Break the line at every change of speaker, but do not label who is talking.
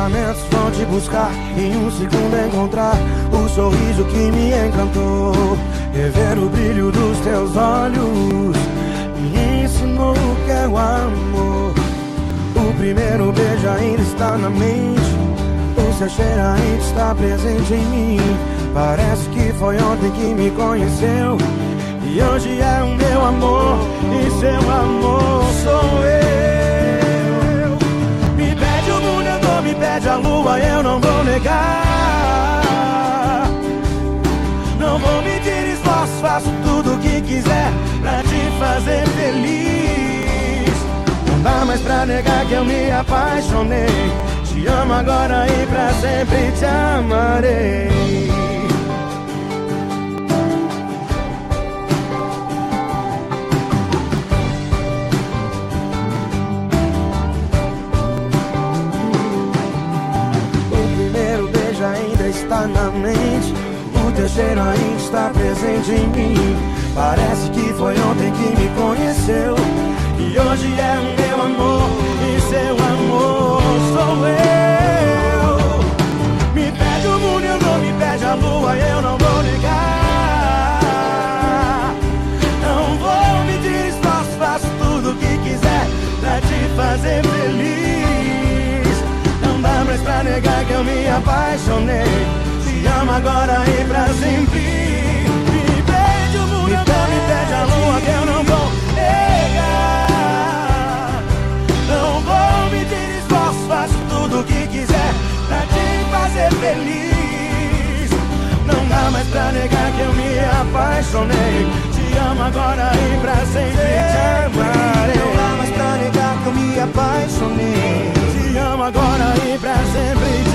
pensamentos vão te buscar Em um segundo encontrar o sorriso que me encantou. Rever o brilho dos teus olhos Me ensinou o que é o amor. O primeiro beijo ainda está na mente. O seu cheiro ainda está presente em mim. Parece que foi ontem que me conheceu. E hoje é o meu amor E seu amor. Sou Eu não vou negar. Não vou medir esforços, faço tudo o que quiser Pra te fazer feliz. Não dá mais pra negar que eu me apaixonei. Te amo agora e pra sempre te amarei está na mente. O teu cheiro ainda está presente em mim. Parece que foi ontem que me conheceu. E hoje é o negar que eu me apaixonei te amo agora e pra sempre. Me pede o mundo, me pede, me pede a lua que eu não vou negar. Não vou medir esforço, faço tudo o que quiser pra te fazer feliz. Não dá mais pra negar que eu me apaixonei. Te amo agora e pra sempre te amar. e pra sempre.